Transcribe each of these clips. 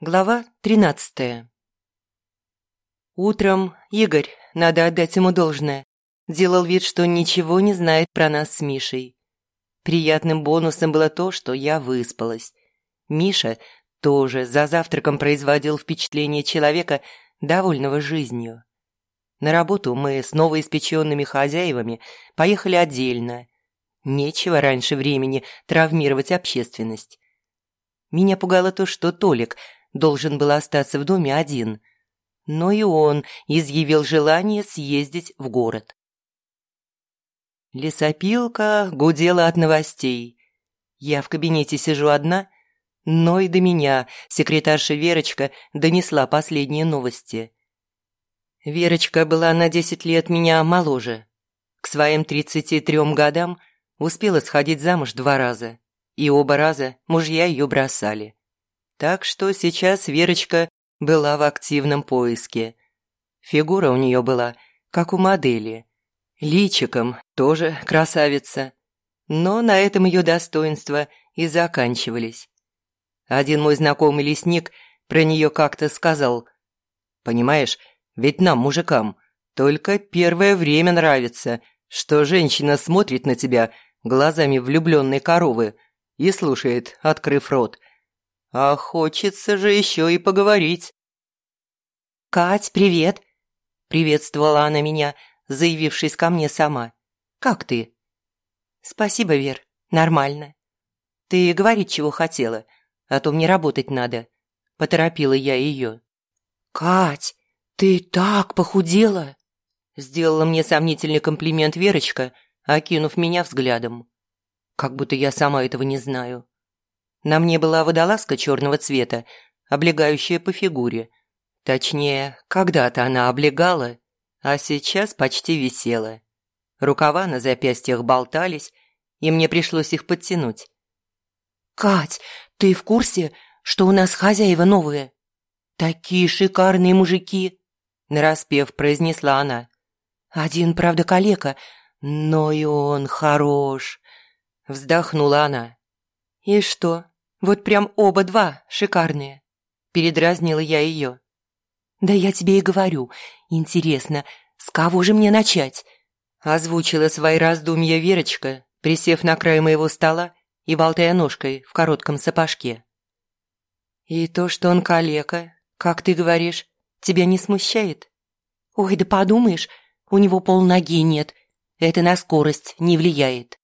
Глава тринадцатая Утром Игорь, надо отдать ему должное, делал вид, что ничего не знает про нас с Мишей. Приятным бонусом было то, что я выспалась. Миша тоже за завтраком производил впечатление человека, довольного жизнью. На работу мы с новоиспеченными хозяевами поехали отдельно. Нечего раньше времени травмировать общественность. Меня пугало то, что Толик должен был остаться в доме один. Но и он изъявил желание съездить в город. Лесопилка гудела от новостей. Я в кабинете сижу одна, но и до меня секретарша Верочка донесла последние новости. Верочка была на десять лет меня моложе. К своим тридцати трем годам успела сходить замуж два раза, и оба раза мужья ее бросали. Так что сейчас Верочка была в активном поиске. Фигура у нее была, как у модели. Личиком тоже красавица. Но на этом ее достоинства и заканчивались. Один мой знакомый лесник про нее как-то сказал. «Понимаешь, ведь нам, мужикам, только первое время нравится, что женщина смотрит на тебя глазами влюбленной коровы и слушает, открыв рот. А хочется же еще и поговорить». «Кать, привет!» – приветствовала она меня – заявившись ко мне сама. «Как ты?» «Спасибо, Вер, нормально. Ты говорить, чего хотела, а то мне работать надо», – поторопила я ее. «Кать, ты так похудела!» Сделала мне сомнительный комплимент Верочка, окинув меня взглядом. Как будто я сама этого не знаю. На мне была водолазка черного цвета, облегающая по фигуре. Точнее, когда-то она облегала, а сейчас почти висела. Рукава на запястьях болтались, и мне пришлось их подтянуть. «Кать, ты в курсе, что у нас хозяева новые? Такие шикарные мужики!» Нараспев произнесла она. «Один, правда, калека, но и он хорош!» Вздохнула она. «И что? Вот прям оба два шикарные!» Передразнила я ее. «Да я тебе и говорю. Интересно, с кого же мне начать?» Озвучила свои раздумья Верочка, присев на край моего стола и болтая ножкой в коротком сапожке. «И то, что он калека, как ты говоришь, тебя не смущает?» «Ой, да подумаешь, у него полноги нет. Это на скорость не влияет».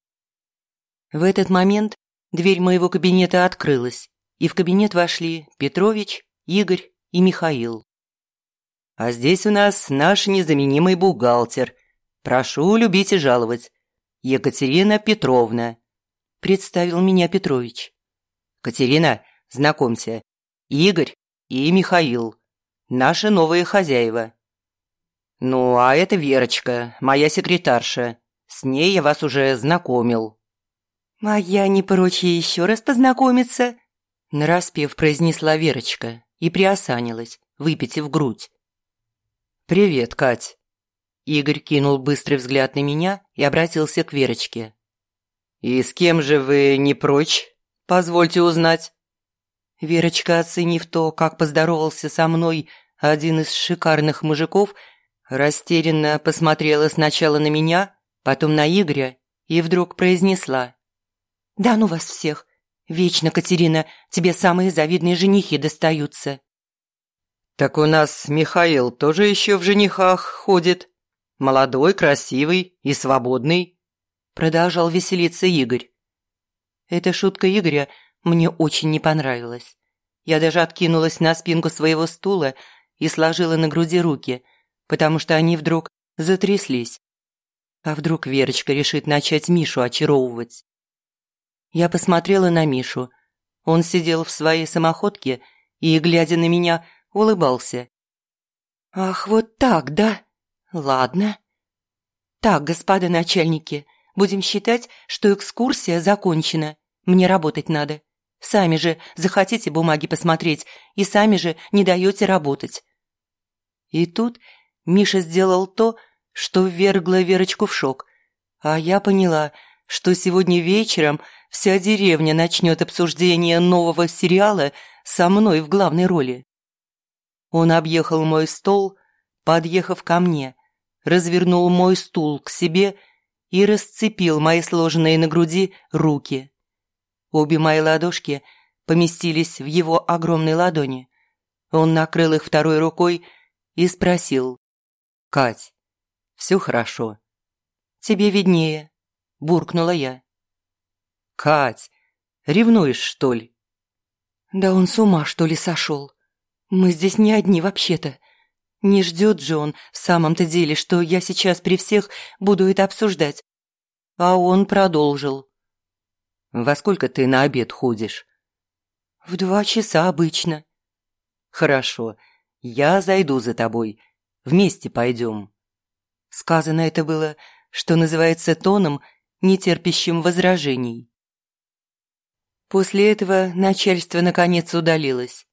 В этот момент дверь моего кабинета открылась, и в кабинет вошли Петрович, Игорь и Михаил. А здесь у нас наш незаменимый бухгалтер. Прошу любить и жаловать. Екатерина Петровна», – представил меня Петрович. «Катерина, знакомься, Игорь и Михаил, наши новые хозяева». «Ну, а это Верочка, моя секретарша. С ней я вас уже знакомил». «А я не прочь еще раз познакомиться?» Нараспев произнесла Верочка и приосанилась, выпитив грудь. «Привет, Кать!» Игорь кинул быстрый взгляд на меня и обратился к Верочке. «И с кем же вы не прочь? Позвольте узнать». Верочка, оценив то, как поздоровался со мной один из шикарных мужиков, растерянно посмотрела сначала на меня, потом на Игоря и вдруг произнесла. «Да ну вас всех! Вечно, Катерина, тебе самые завидные женихи достаются!» «Так у нас Михаил тоже еще в женихах ходит. Молодой, красивый и свободный», – продолжал веселиться Игорь. Эта шутка Игоря мне очень не понравилась. Я даже откинулась на спинку своего стула и сложила на груди руки, потому что они вдруг затряслись. А вдруг Верочка решит начать Мишу очаровывать? Я посмотрела на Мишу. Он сидел в своей самоходке и, глядя на меня, улыбался. «Ах, вот так, да? Ладно. Так, господа начальники, будем считать, что экскурсия закончена. Мне работать надо. Сами же захотите бумаги посмотреть и сами же не даете работать». И тут Миша сделал то, что ввергло Верочку в шок. А я поняла, что сегодня вечером вся деревня начнет обсуждение нового сериала со мной в главной роли. Он объехал мой стол, подъехав ко мне, развернул мой стул к себе и расцепил мои сложенные на груди руки. Обе мои ладошки поместились в его огромной ладони. Он накрыл их второй рукой и спросил. «Кать, все хорошо?» «Тебе виднее», – буркнула я. «Кать, ревнуешь, что ли?» «Да он с ума, что ли, сошел? Мы здесь не одни вообще-то. Не ждет же он в самом-то деле, что я сейчас при всех буду это обсуждать». А он продолжил. «Во сколько ты на обед ходишь?» «В два часа обычно». «Хорошо, я зайду за тобой. Вместе пойдем». Сказано это было, что называется тоном, нетерпящим возражений. После этого начальство наконец удалилось.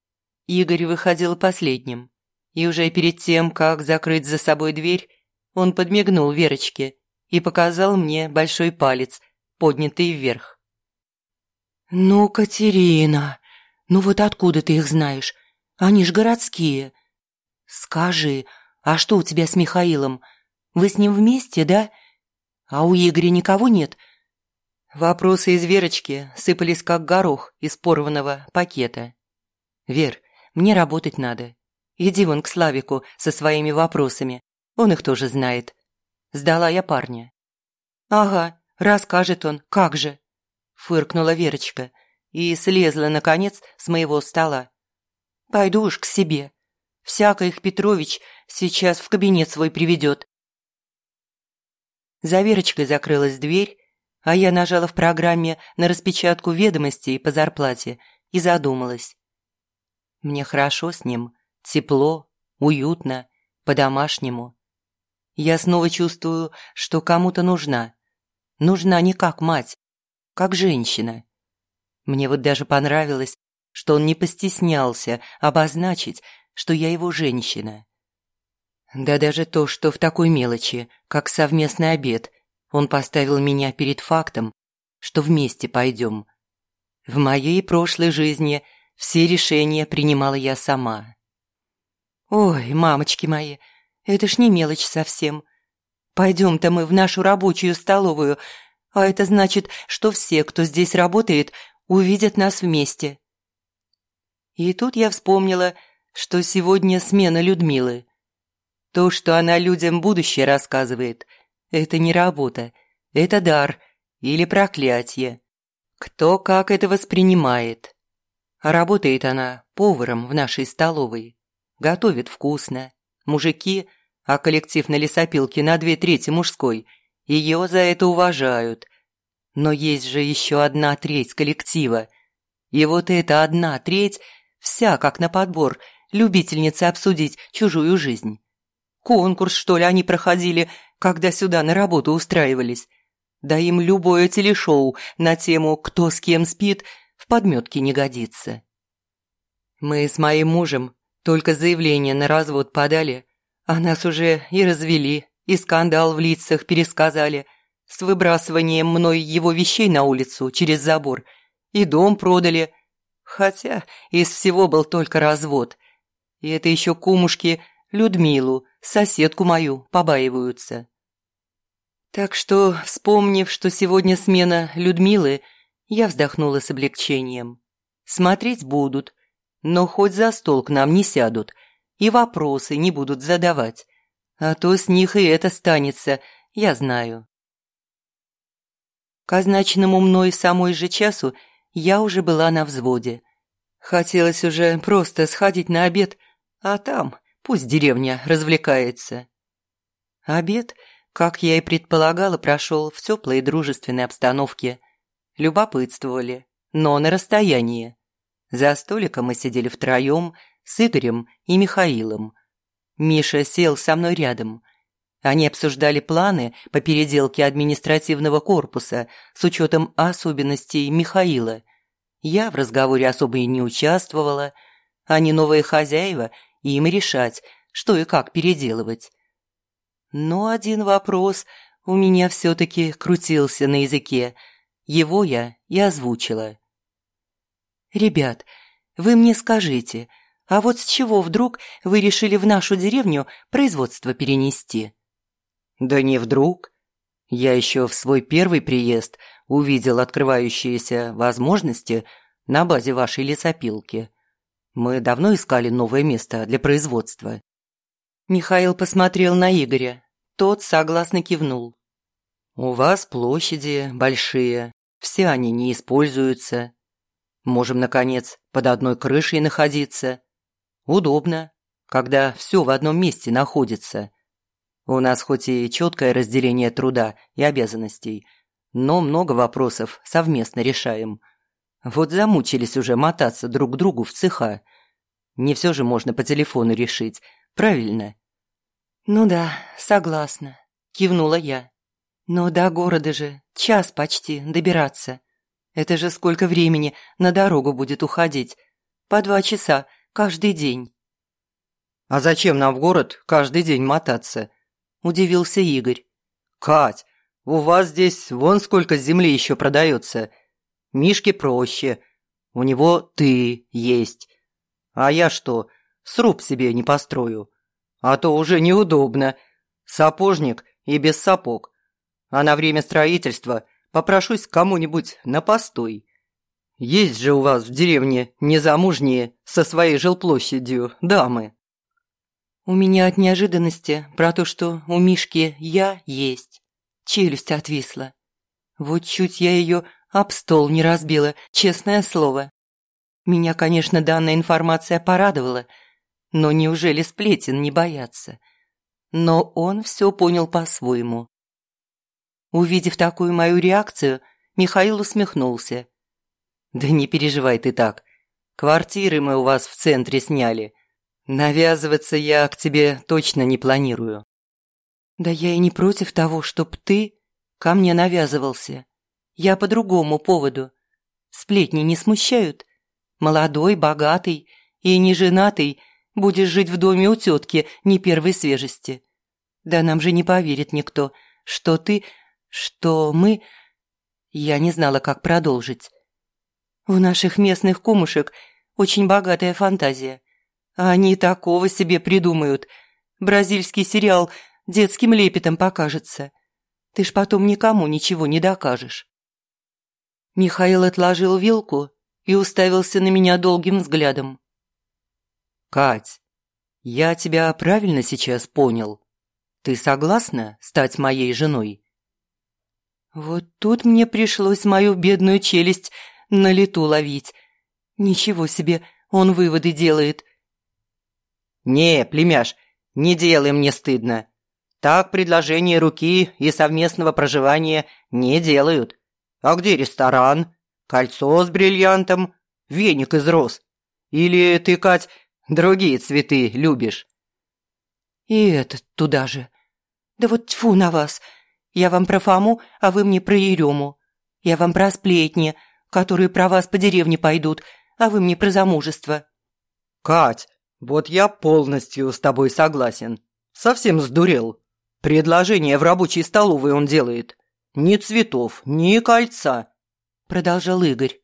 Игорь выходил последним. И уже перед тем, как закрыть за собой дверь, он подмигнул Верочке и показал мне большой палец, поднятый вверх. «Ну, Катерина, ну вот откуда ты их знаешь? Они ж городские. Скажи, а что у тебя с Михаилом? Вы с ним вместе, да? А у Игоря никого нет?» Вопросы из Верочки сыпались как горох из порванного пакета. «Вер, мне работать надо. Иди вон к Славику со своими вопросами. Он их тоже знает». Сдала я парня. «Ага, расскажет он, как же!» Фыркнула Верочка и слезла, наконец, с моего стола. «Пойду уж к себе. Всяко их Петрович сейчас в кабинет свой приведет». За Верочкой закрылась дверь, а я нажала в программе на распечатку ведомостей по зарплате и задумалась. Мне хорошо с ним, тепло, уютно, по-домашнему. Я снова чувствую, что кому-то нужна. Нужна не как мать, как женщина. Мне вот даже понравилось, что он не постеснялся обозначить, что я его женщина. Да даже то, что в такой мелочи, как совместный обед, он поставил меня перед фактом, что вместе пойдем. В моей прошлой жизни все решения принимала я сама. Ой, мамочки мои, это ж не мелочь совсем. Пойдем-то мы в нашу рабочую столовую, а это значит, что все, кто здесь работает, увидят нас вместе. И тут я вспомнила, что сегодня смена Людмилы. То, что она людям будущее рассказывает – это не работа, это дар или проклятие. Кто как это воспринимает. Работает она поваром в нашей столовой. Готовит вкусно. Мужики, а коллектив на лесопилке на две трети мужской, ее за это уважают. Но есть же еще одна треть коллектива. И вот эта одна треть вся как на подбор, любительница обсудить чужую жизнь. Конкурс, что ли, они проходили – когда сюда на работу устраивались. Да им любое телешоу на тему «Кто с кем спит» в подметке не годится. Мы с моим мужем только заявление на развод подали, а нас уже и развели, и скандал в лицах пересказали, с выбрасыванием мной его вещей на улицу через забор, и дом продали, хотя из всего был только развод. И это еще кумушки Людмилу, соседку мою, побаиваются. Так что, вспомнив, что сегодня смена Людмилы, я вздохнула с облегчением. Смотреть будут, но хоть за стол к нам не сядут и вопросы не будут задавать. А то с них и это станется, я знаю. К означенному мной самой же часу я уже была на взводе. Хотелось уже просто сходить на обед, а там пусть деревня развлекается. Обед – как я и предполагала, прошел в теплой и дружественной обстановке. Любопытствовали, но на расстоянии. За столиком мы сидели втроем с Игорем и Михаилом. Миша сел со мной рядом. Они обсуждали планы по переделке административного корпуса с учетом особенностей Михаила. Я в разговоре особо и не участвовала. Они новые хозяева, им решать, что и как переделывать. Но один вопрос у меня все-таки крутился на языке. Его я и озвучила. «Ребят, вы мне скажите, а вот с чего вдруг вы решили в нашу деревню производство перенести?» «Да не вдруг. Я еще в свой первый приезд увидел открывающиеся возможности на базе вашей лесопилки. Мы давно искали новое место для производства». Михаил посмотрел на Игоря. Тот согласно кивнул. «У вас площади большие, все они не используются. Можем, наконец, под одной крышей находиться. Удобно, когда все в одном месте находится. У нас хоть и четкое разделение труда и обязанностей, но много вопросов совместно решаем. Вот замучились уже мотаться друг к другу в цеха. Не все же можно по телефону решить, правильно?» «Ну да, согласна», – кивнула я. «Но до города же час почти добираться. Это же сколько времени на дорогу будет уходить? По два часа каждый день». «А зачем нам в город каждый день мотаться?» – удивился Игорь. «Кать, у вас здесь вон сколько земли еще продается. Мишке проще. У него ты есть. А я что, сруб себе не построю? А то уже неудобно. Сапожник и без сапог. А на время строительства попрошусь кому-нибудь на постой. Есть же у вас в деревне незамужние со своей жилплощадью дамы. У меня от неожиданности про то, что у Мишки я есть. Челюсть отвисла. Вот чуть я ее об стол не разбила, честное слово. Меня, конечно, данная информация порадовала, но неужели сплетен не боятся? Но он все понял по-своему. Увидев такую мою реакцию, Михаил усмехнулся. «Да не переживай ты так. Квартиры мы у вас в центре сняли. Навязываться я к тебе точно не планирую». «Да я и не против того, чтоб ты ко мне навязывался. Я по другому поводу. Сплетни не смущают. Молодой, богатый и неженатый будешь жить в доме у тетки не первой свежести. Да нам же не поверит никто, что ты что мы... Я не знала, как продолжить. У наших местных кумушек очень богатая фантазия. Они такого себе придумают. Бразильский сериал детским лепетом покажется. Ты ж потом никому ничего не докажешь. Михаил отложил вилку и уставился на меня долгим взглядом. «Кать, я тебя правильно сейчас понял? Ты согласна стать моей женой?» Вот тут мне пришлось мою бедную челюсть на лету ловить. Ничего себе, он выводы делает. «Не, племяш, не делай мне стыдно. Так предложение руки и совместного проживания не делают. А где ресторан? Кольцо с бриллиантом? Веник из роз? Или ты, Кать, другие цветы любишь?» «И этот туда же. Да вот тьфу на вас!» Я вам про Фому, а вы мне про Ерему. Я вам про сплетни, которые про вас по деревне пойдут, а вы мне про замужество». «Кать, вот я полностью с тобой согласен. Совсем сдурел. Предложение в рабочей столовой он делает. Ни цветов, ни кольца», – продолжал Игорь.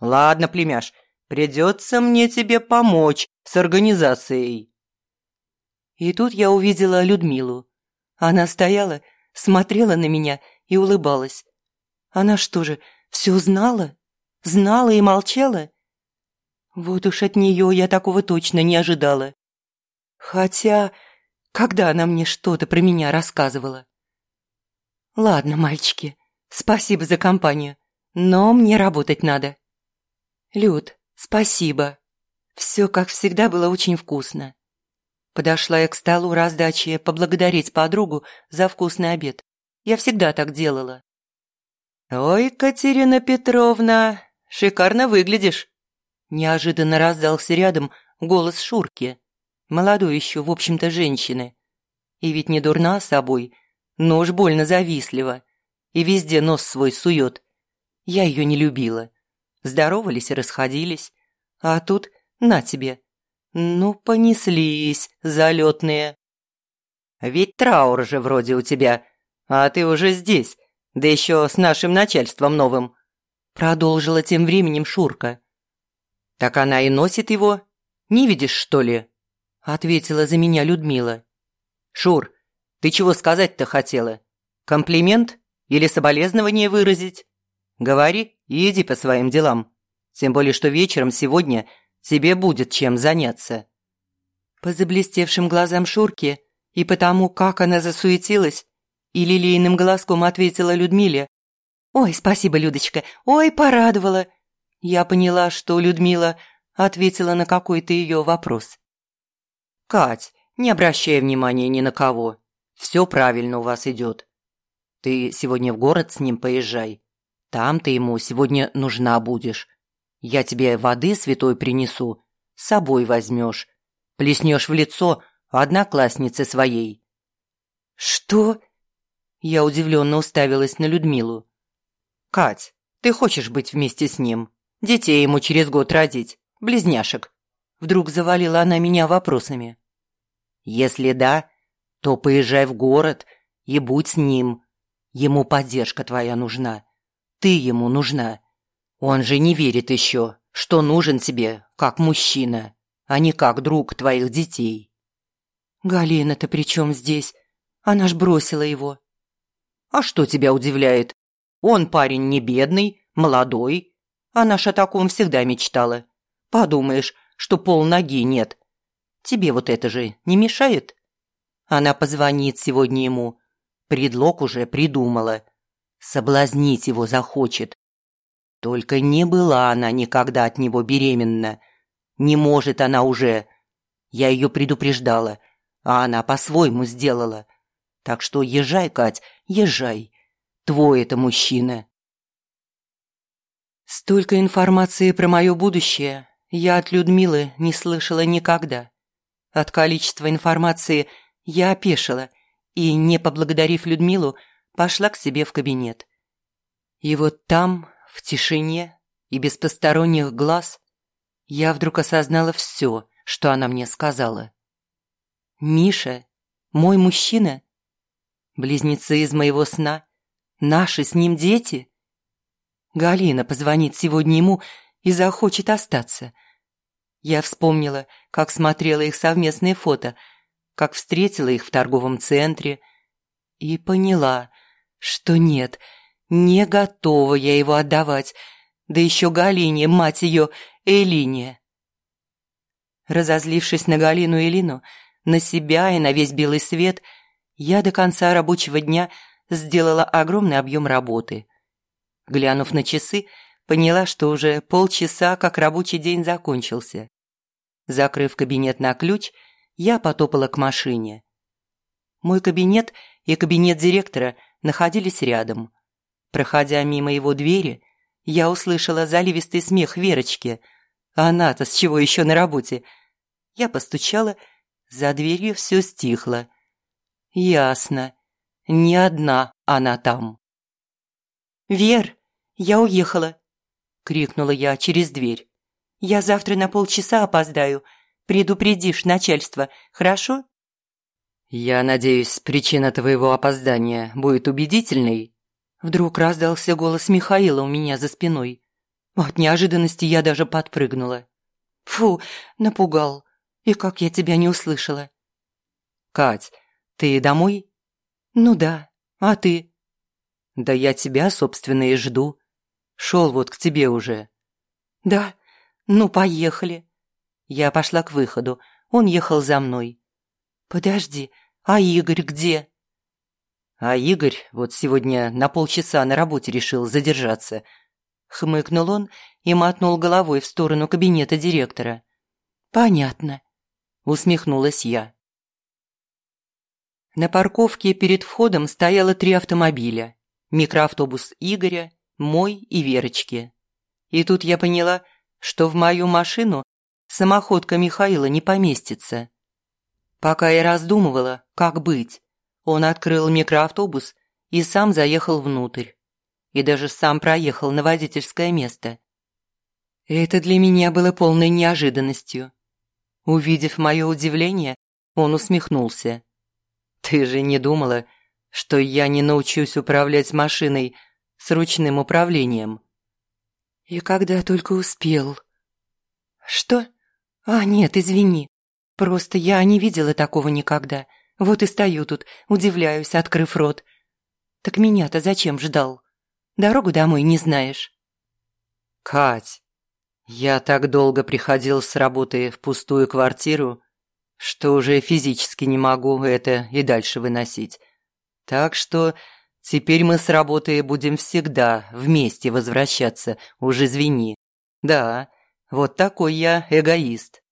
«Ладно, племяш, придется мне тебе помочь с организацией». И тут я увидела Людмилу. Она стояла смотрела на меня и улыбалась. Она что же, все знала? Знала и молчала? Вот уж от нее я такого точно не ожидала. Хотя, когда она мне что-то про меня рассказывала? Ладно, мальчики, спасибо за компанию, но мне работать надо. Люд, спасибо. Все, как всегда, было очень вкусно. Подошла я к столу раздачи поблагодарить подругу за вкусный обед. Я всегда так делала. «Ой, Катерина Петровна, шикарно выглядишь!» Неожиданно раздался рядом голос Шурки, молодой еще, в общем-то, женщины. И ведь не дурна собой, но уж больно завистлива, и везде нос свой сует. Я ее не любила. Здоровались и расходились. А тут, на тебе, ну, понеслись залетные. Ведь траур же вроде у тебя. А ты уже здесь, да еще с нашим начальством новым», продолжила тем временем Шурка. «Так она и носит его. Не видишь, что ли?» ответила за меня Людмила. «Шур, ты чего сказать-то хотела? Комплимент или соболезнование выразить? Говори и иди по своим делам. Тем более, что вечером сегодня тебе будет чем заняться». По заблестевшим глазам Шурки и потому, как она засуетилась, и лилейным голоском ответила Людмиле. «Ой, спасибо, Людочка, ой, порадовала!» Я поняла, что Людмила ответила на какой-то ее вопрос. «Кать, не обращай внимания ни на кого. Все правильно у вас идет. Ты сегодня в город с ним поезжай. Там ты ему сегодня нужна будешь. Я тебе воды святой принесу, с собой возьмешь. Плеснешь в лицо однокласснице своей». «Что?» Я удивленно уставилась на Людмилу. «Кать, ты хочешь быть вместе с ним? Детей ему через год родить, близняшек?» Вдруг завалила она меня вопросами. «Если да, то поезжай в город и будь с ним. Ему поддержка твоя нужна. Ты ему нужна. Он же не верит еще, что нужен тебе как мужчина, а не как друг твоих детей». «Галина-то при чем здесь? Она ж бросила его». А что тебя удивляет? Он парень не бедный, молодой. А наша о таком всегда мечтала. Подумаешь, что пол ноги нет. Тебе вот это же не мешает? Она позвонит сегодня ему. Предлог уже придумала. Соблазнить его захочет. Только не была она никогда от него беременна. Не может она уже. Я ее предупреждала, а она по-своему сделала. Так что езжай, Кать, езжай. Твой это мужчина. Столько информации про мое будущее я от Людмилы не слышала никогда. От количества информации я опешила и, не поблагодарив Людмилу, пошла к себе в кабинет. И вот там, в тишине и без посторонних глаз, я вдруг осознала все, что она мне сказала. «Миша, мой мужчина, Близнецы из моего сна? Наши с ним дети? Галина позвонит сегодня ему и захочет остаться. Я вспомнила, как смотрела их совместные фото, как встретила их в торговом центре и поняла, что нет, не готова я его отдавать, да еще Галине, мать ее, Элине. Разозлившись на Галину и Элину, на себя и на весь белый свет – я до конца рабочего дня сделала огромный объем работы. Глянув на часы, поняла, что уже полчаса, как рабочий день закончился. Закрыв кабинет на ключ, я потопала к машине. Мой кабинет и кабинет директора находились рядом. Проходя мимо его двери, я услышала заливистый смех Верочки. Она-то с чего еще на работе? Я постучала, за дверью все стихло. Ясно. Не одна она там. «Вер, я уехала!» – крикнула я через дверь. «Я завтра на полчаса опоздаю. Предупредишь начальство, хорошо?» «Я надеюсь, причина твоего опоздания будет убедительной?» Вдруг раздался голос Михаила у меня за спиной. От неожиданности я даже подпрыгнула. «Фу, напугал. И как я тебя не услышала?» «Кать, ты домой? Ну да. А ты? Да я тебя, собственно, и жду. Шел вот к тебе уже. Да? Ну, поехали. Я пошла к выходу. Он ехал за мной. Подожди, а Игорь где? А Игорь вот сегодня на полчаса на работе решил задержаться. Хмыкнул он и мотнул головой в сторону кабинета директора. «Понятно», — усмехнулась я. На парковке перед входом стояло три автомобиля. Микроавтобус Игоря, мой и Верочки. И тут я поняла, что в мою машину самоходка Михаила не поместится. Пока я раздумывала, как быть, он открыл микроавтобус и сам заехал внутрь. И даже сам проехал на водительское место. Это для меня было полной неожиданностью. Увидев мое удивление, он усмехнулся. Ты же не думала, что я не научусь управлять машиной с ручным управлением. И когда только успел. Что? А, нет, извини. Просто я не видела такого никогда. Вот и стою тут, удивляюсь, открыв рот. Так меня-то зачем ждал? Дорогу домой не знаешь? Кать, я так долго приходил с работы в пустую квартиру, что уже физически не могу это и дальше выносить. Так что теперь мы с работы будем всегда вместе возвращаться, уж извини. Да, вот такой я эгоист.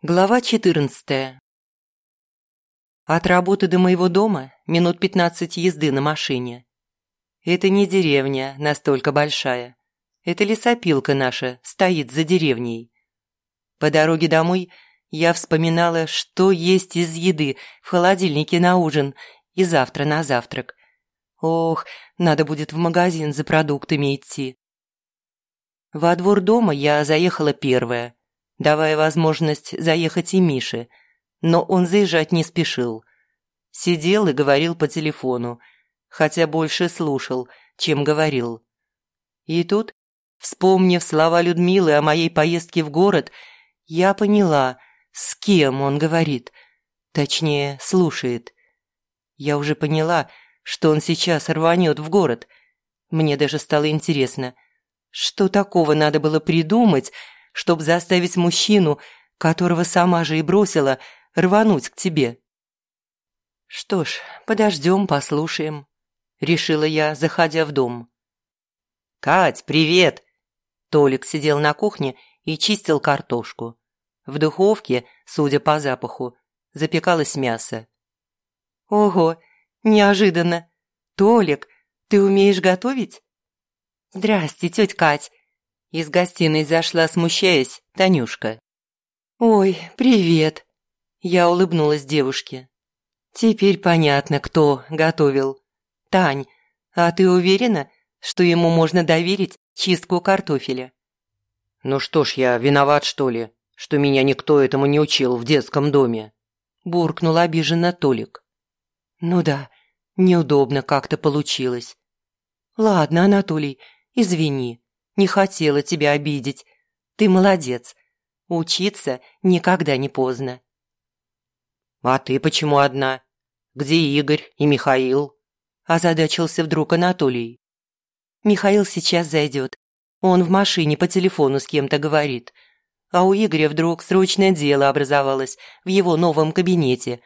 Глава четырнадцатая от работы до моего дома минут пятнадцать езды на машине. Это не деревня настолько большая. Это лесопилка наша стоит за деревней. По дороге домой я вспоминала, что есть из еды в холодильнике на ужин и завтра на завтрак. Ох, надо будет в магазин за продуктами идти. Во двор дома я заехала первая, давая возможность заехать и Мише – но он заезжать не спешил. Сидел и говорил по телефону, хотя больше слушал, чем говорил. И тут, вспомнив слова Людмилы о моей поездке в город, я поняла, с кем он говорит, точнее, слушает. Я уже поняла, что он сейчас рванет в город. Мне даже стало интересно, что такого надо было придумать, чтобы заставить мужчину, которого сама же и бросила, рвануть к тебе. Что ж, подождем, послушаем, решила я, заходя в дом. Кать, привет! Толик сидел на кухне и чистил картошку. В духовке, судя по запаху, запекалось мясо. Ого, неожиданно. Толик, ты умеешь готовить? Здрасте, тетя Кать. Из гостиной зашла, смущаясь, Танюшка. Ой, привет. Я улыбнулась девушке. «Теперь понятно, кто готовил. Тань, а ты уверена, что ему можно доверить чистку картофеля?» «Ну что ж, я виноват, что ли, что меня никто этому не учил в детском доме?» Буркнул обиженно Толик. «Ну да, неудобно как-то получилось. Ладно, Анатолий, извини, не хотела тебя обидеть. Ты молодец. Учиться никогда не поздно. «А ты почему одна? Где Игорь и Михаил?» Озадачился вдруг Анатолий. «Михаил сейчас зайдет. Он в машине по телефону с кем-то говорит. А у Игоря вдруг срочное дело образовалось в его новом кабинете.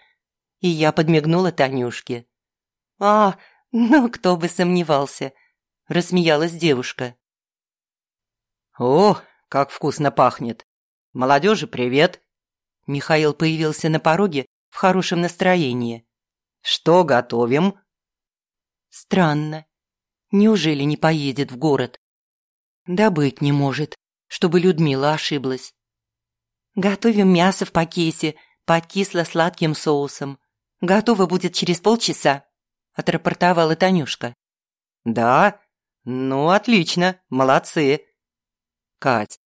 И я подмигнула Танюшке. «А, ну кто бы сомневался!» – рассмеялась девушка. «О, как вкусно пахнет! Молодежи, привет!» Михаил появился на пороге в хорошем настроении. «Что готовим?» «Странно. Неужели не поедет в город?» «Да быть не может, чтобы Людмила ошиблась». «Готовим мясо в пакете под кисло-сладким соусом. Готово будет через полчаса», – отрапортовала Танюшка. «Да? Ну, отлично, молодцы. Кать,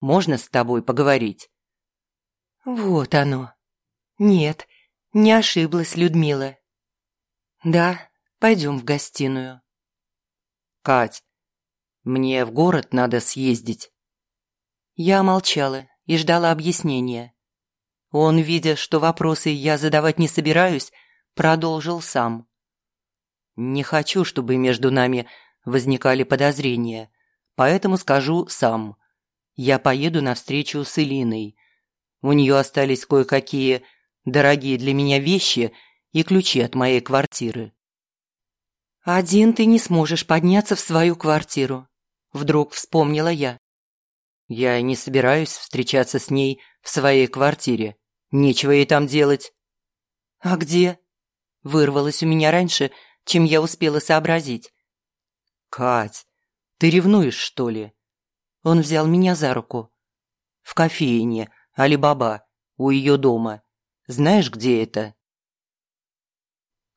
можно с тобой поговорить?» «Вот оно. Нет, не ошиблась Людмила. Да, пойдем в гостиную. Кать, мне в город надо съездить. Я молчала и ждала объяснения. Он, видя, что вопросы я задавать не собираюсь, продолжил сам. Не хочу, чтобы между нами возникали подозрения, поэтому скажу сам. Я поеду навстречу с Элиной. У нее остались кое-какие дорогие для меня вещи и ключи от моей квартиры. «Один ты не сможешь подняться в свою квартиру», – вдруг вспомнила я. «Я не собираюсь встречаться с ней в своей квартире. Нечего ей там делать». «А где?» – вырвалось у меня раньше, чем я успела сообразить. «Кать, ты ревнуешь, что ли?» Он взял меня за руку. «В кофейне, Али-Баба, у ее дома. Знаешь, где это?»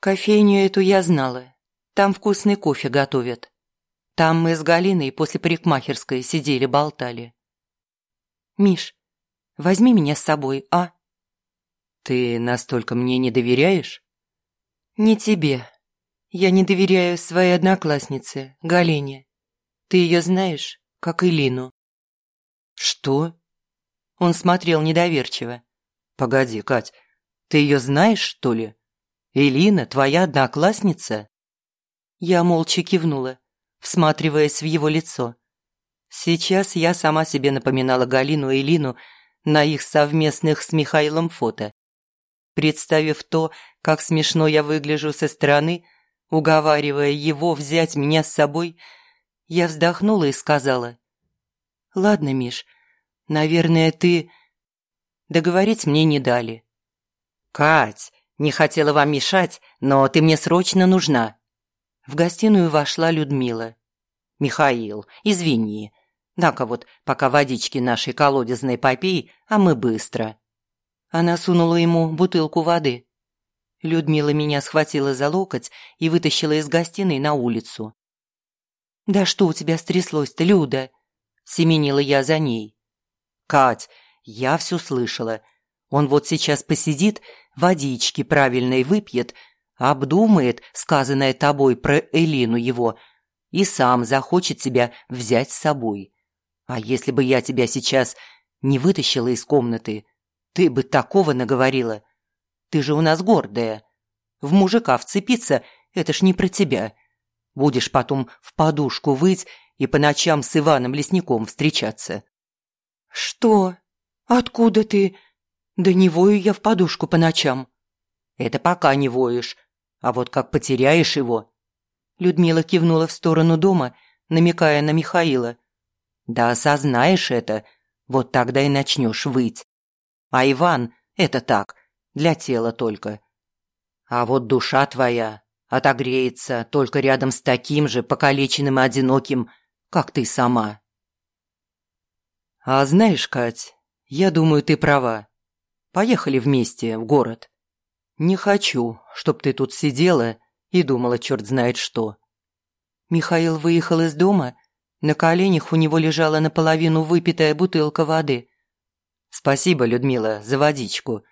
Кофейню эту я знала. Там вкусный кофе готовят. Там мы с Галиной после парикмахерской сидели-болтали. «Миш, возьми меня с собой, а?» «Ты настолько мне не доверяешь?» «Не тебе. Я не доверяю своей однокласснице, Галине. Ты ее знаешь, как и Лину». «Что?» Он смотрел недоверчиво. «Погоди, Кать, ты ее знаешь, что ли? Элина, твоя одноклассница?» Я молча кивнула, всматриваясь в его лицо. Сейчас я сама себе напоминала Галину и Лину на их совместных с Михаилом фото. Представив то, как смешно я выгляжу со стороны, уговаривая его взять меня с собой, я вздохнула и сказала. «Ладно, Миш, наверное, ты...» Договорить мне не дали. «Кать, не хотела вам мешать, но ты мне срочно нужна». В гостиную вошла Людмила. «Михаил, извини. На-ка вот, пока водички нашей колодезной попей, а мы быстро». Она сунула ему бутылку воды. Людмила меня схватила за локоть и вытащила из гостиной на улицу. «Да что у тебя стряслось-то, Люда?» Семенила я за ней. «Кать, я все слышала. Он вот сейчас посидит, водички правильной выпьет, обдумает сказанное тобой про Элину его и сам захочет тебя взять с собой. А если бы я тебя сейчас не вытащила из комнаты, ты бы такого наговорила. Ты же у нас гордая. В мужика вцепиться – это ж не про тебя. Будешь потом в подушку выть и по ночам с Иваном Лесником встречаться». «Что? Откуда ты? Да не вою я в подушку по ночам». «Это пока не воешь. А вот как потеряешь его...» Людмила кивнула в сторону дома, намекая на Михаила. «Да осознаешь это, вот тогда и начнешь выть. А Иван – это так, для тела только. А вот душа твоя отогреется только рядом с таким же покалеченным и одиноким, как ты сама. А знаешь, Кать, я думаю, ты права. Поехали вместе в город. Не хочу, чтоб ты тут сидела и думала черт знает что. Михаил выехал из дома, на коленях у него лежала наполовину выпитая бутылка воды. Спасибо, Людмила, за водичку.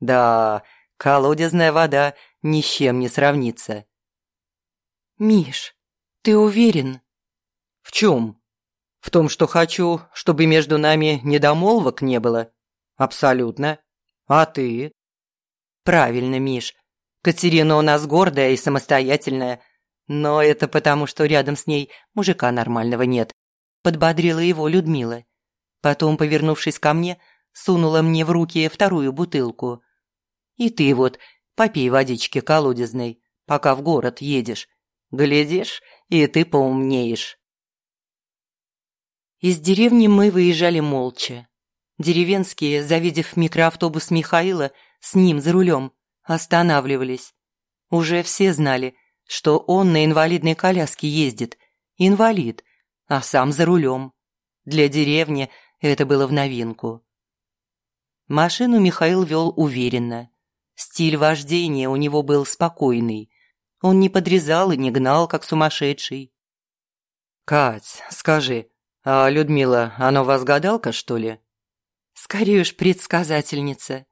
Да, колодезная вода ни с чем не сравнится. Миш, ты уверен? В чем? В том, что хочу, чтобы между нами недомолвок не было? Абсолютно. А ты? Правильно, Миш. Катерина у нас гордая и самостоятельная. Но это потому, что рядом с ней мужика нормального нет. Подбодрила его Людмила. Потом, повернувшись ко мне, сунула мне в руки вторую бутылку. «И ты вот попей водички колодезной, пока в город едешь. Глядишь, и ты поумнеешь». Из деревни мы выезжали молча. Деревенские, завидев микроавтобус Михаила с ним за рулем, останавливались. Уже все знали, что он на инвалидной коляске ездит, инвалид, а сам за рулем. Для деревни это было в новинку. Машину Михаил вел уверенно. Стиль вождения у него был спокойный. Он не подрезал и не гнал, как сумасшедший. «Кать, скажи, а Людмила, она у вас гадалка, что ли?» «Скорее уж предсказательница.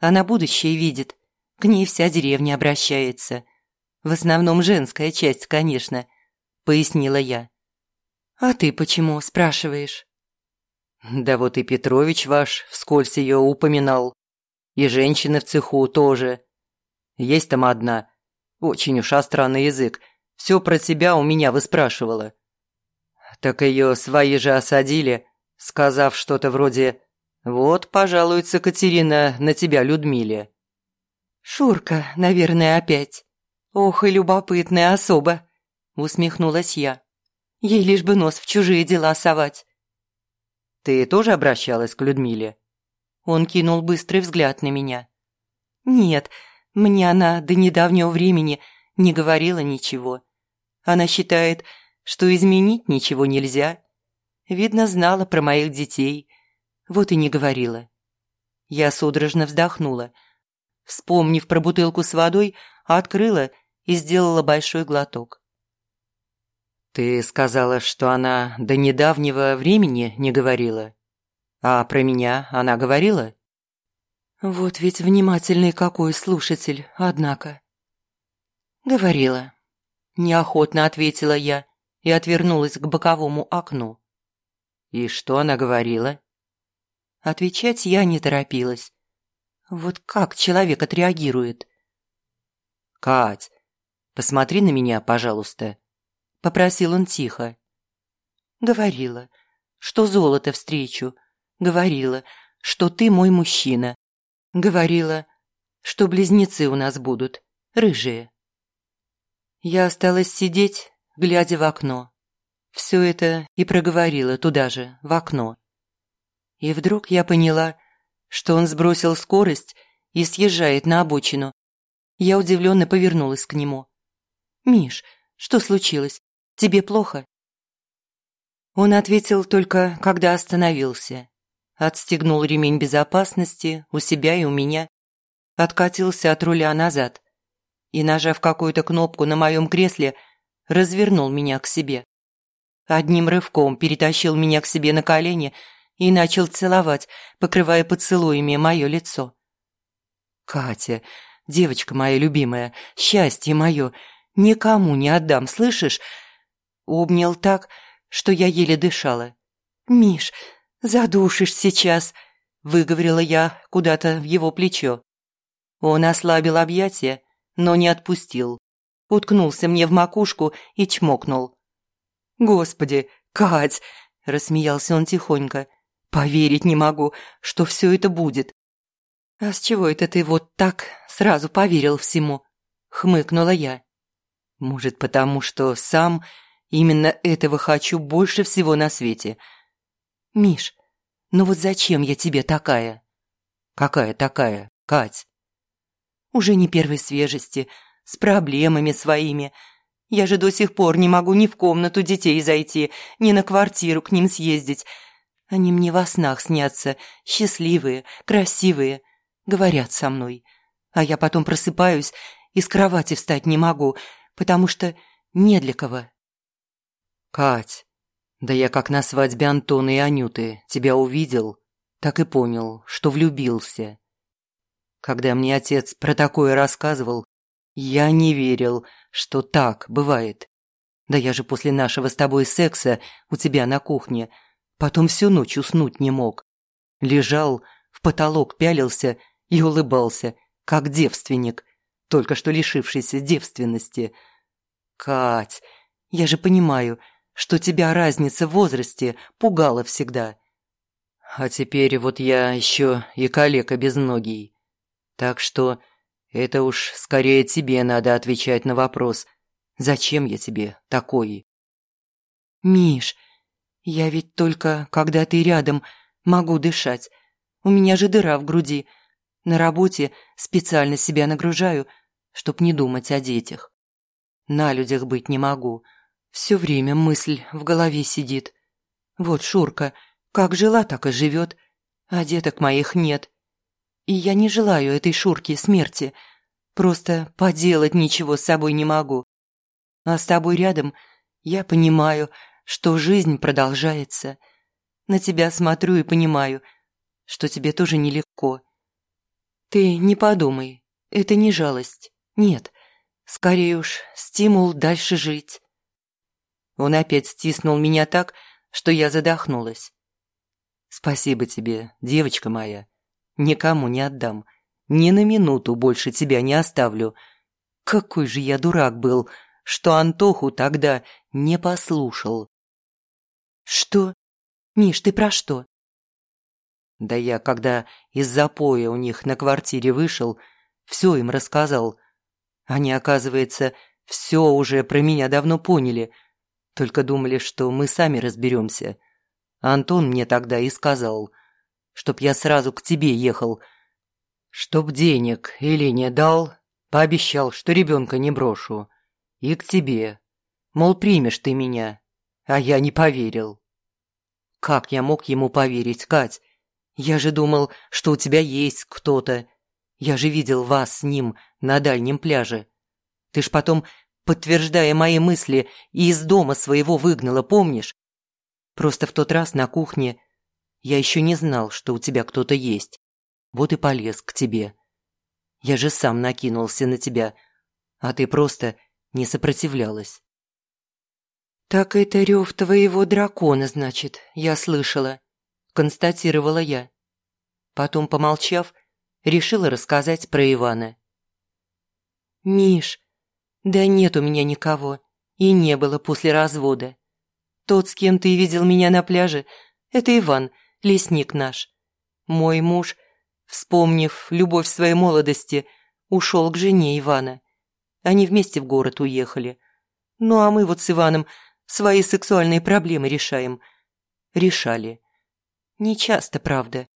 Она будущее видит. К ней вся деревня обращается. В основном женская часть, конечно», — пояснила я. «А ты почему спрашиваешь?» Да вот и Петрович ваш вскользь ее упоминал. И женщины в цеху тоже. Есть там одна. Очень уж странный язык. Все про тебя у меня выспрашивала. Так ее свои же осадили, сказав что-то вроде «Вот, пожалуется Катерина на тебя Людмиле». «Шурка, наверное, опять. Ох и любопытная особа», — усмехнулась я. «Ей лишь бы нос в чужие дела совать. Ты тоже обращалась к Людмиле?» Он кинул быстрый взгляд на меня. «Нет, мне она до недавнего времени не говорила ничего. Она считает, что изменить ничего нельзя. Видно, знала про моих детей. Вот и не говорила». Я судорожно вздохнула. Вспомнив про бутылку с водой, открыла и сделала большой глоток. Ты сказала, что она до недавнего времени не говорила? А про меня она говорила? Вот ведь внимательный какой слушатель, однако. Говорила. Неохотно ответила я и отвернулась к боковому окну. И что она говорила? Отвечать я не торопилась. Вот как человек отреагирует? «Кать, посмотри на меня, пожалуйста», — попросил он тихо. Говорила, что золото встречу. Говорила, что ты мой мужчина. Говорила, что близнецы у нас будут, рыжие. Я осталась сидеть, глядя в окно. Все это и проговорила туда же, в окно. И вдруг я поняла, что он сбросил скорость и съезжает на обочину. Я удивленно повернулась к нему. «Миш, что случилось? Тебе плохо?» Он ответил только, когда остановился. Отстегнул ремень безопасности у себя и у меня. Откатился от руля назад. И, нажав какую-то кнопку на моем кресле, развернул меня к себе. Одним рывком перетащил меня к себе на колени и начал целовать, покрывая поцелуями мое лицо. «Катя, девочка моя любимая, счастье мое, никому не отдам, слышишь?» Обнял так, что я еле дышала. «Миш, задушишь сейчас», — выговорила я куда-то в его плечо. Он ослабил объятия, но не отпустил. Уткнулся мне в макушку и чмокнул. «Господи, Кать!» – рассмеялся он тихонько. Поверить не могу, что все это будет. А с чего это ты вот так сразу поверил всему? Хмыкнула я. Может, потому что сам именно этого хочу больше всего на свете. Миш, ну вот зачем я тебе такая? Какая такая, Кать? Уже не первой свежести, с проблемами своими. Я же до сих пор не могу ни в комнату детей зайти, ни на квартиру к ним съездить, они мне во снах снятся, счастливые, красивые, говорят со мной. А я потом просыпаюсь и с кровати встать не могу, потому что не для кого. Кать, да я как на свадьбе Антона и Анюты тебя увидел, так и понял, что влюбился. Когда мне отец про такое рассказывал, я не верил, что так бывает. Да я же после нашего с тобой секса у тебя на кухне – Потом всю ночь уснуть не мог. Лежал, в потолок пялился и улыбался, как девственник, только что лишившийся девственности. «Кать, я же понимаю, что тебя разница в возрасте пугала всегда. А теперь вот я еще и калека безногий. Так что это уж скорее тебе надо отвечать на вопрос, зачем я тебе такой?» «Миш, я ведь только, когда ты рядом, могу дышать. У меня же дыра в груди. На работе специально себя нагружаю, чтоб не думать о детях. На людях быть не могу. Все время мысль в голове сидит. Вот Шурка, как жила, так и живет, а деток моих нет. И я не желаю этой Шурке смерти, просто поделать ничего с собой не могу. А с тобой рядом я понимаю, что жизнь продолжается. На тебя смотрю и понимаю, что тебе тоже нелегко. Ты не подумай, это не жалость. Нет, скорее уж стимул дальше жить. Он опять стиснул меня так, что я задохнулась. Спасибо тебе, девочка моя. Никому не отдам. Ни на минуту больше тебя не оставлю. Какой же я дурак был, что Антоху тогда не послушал. «Что? Миш, ты про что?» Да я, когда из запоя у них на квартире вышел, все им рассказал. Они, оказывается, все уже про меня давно поняли, только думали, что мы сами разберемся. Антон мне тогда и сказал, чтоб я сразу к тебе ехал, чтоб денег или не дал, пообещал, что ребенка не брошу, и к тебе, мол, примешь ты меня, а я не поверил. Как я мог ему поверить, Кать? Я же думал, что у тебя есть кто-то. Я же видел вас с ним на дальнем пляже. Ты ж потом подтверждая мои мысли, и из дома своего выгнала, помнишь? Просто в тот раз на кухне я еще не знал, что у тебя кто-то есть. Вот и полез к тебе. Я же сам накинулся на тебя, а ты просто не сопротивлялась. «Так это рев твоего дракона, значит, я слышала», – констатировала я. Потом, помолчав, решила рассказать про Ивана. «Миш, да нет у меня никого, и не было после развода. Тот, с кем ты видел меня на пляже, это Иван, лесник наш. Мой муж, вспомнив любовь своей молодости, ушел к жене Ивана. Они вместе в город уехали. Ну а мы вот с Иваном свои сексуальные проблемы решаем. Решали. Не часто, правда.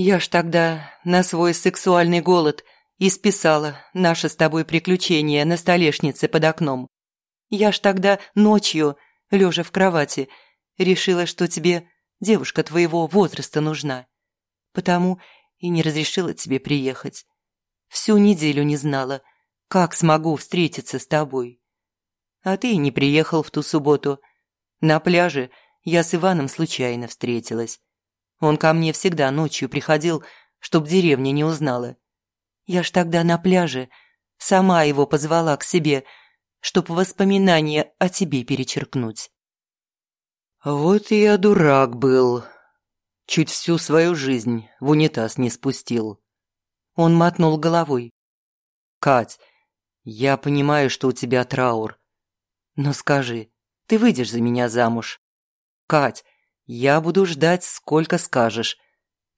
Я ж тогда на свой сексуальный голод исписала наше с тобой приключение на столешнице под окном. Я ж тогда ночью, лежа в кровати, решила, что тебе девушка твоего возраста нужна. Потому и не разрешила тебе приехать. Всю неделю не знала, как смогу встретиться с тобой. А ты не приехал в ту субботу. На пляже я с Иваном случайно встретилась. Он ко мне всегда ночью приходил, чтоб деревня не узнала. Я ж тогда на пляже сама его позвала к себе, чтоб воспоминания о тебе перечеркнуть. Вот и я дурак был. Чуть всю свою жизнь в унитаз не спустил. Он мотнул головой. «Кать, я понимаю, что у тебя траур. Но скажи, ты выйдешь за меня замуж? Кать, я буду ждать, сколько скажешь.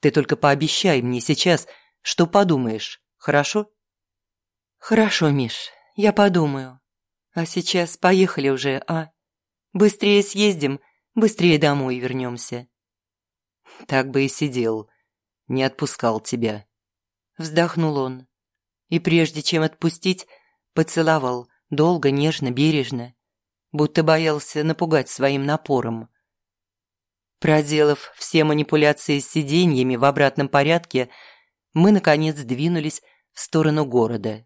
Ты только пообещай мне сейчас, что подумаешь, хорошо? Хорошо, Миш, я подумаю. А сейчас поехали уже, а? Быстрее съездим, быстрее домой вернемся. Так бы и сидел, не отпускал тебя. Вздохнул он. И прежде чем отпустить, Поцеловал, долго, нежно, бережно, будто боялся напугать своим напором. Проделав все манипуляции с сиденьями в обратном порядке, мы, наконец, двинулись в сторону города.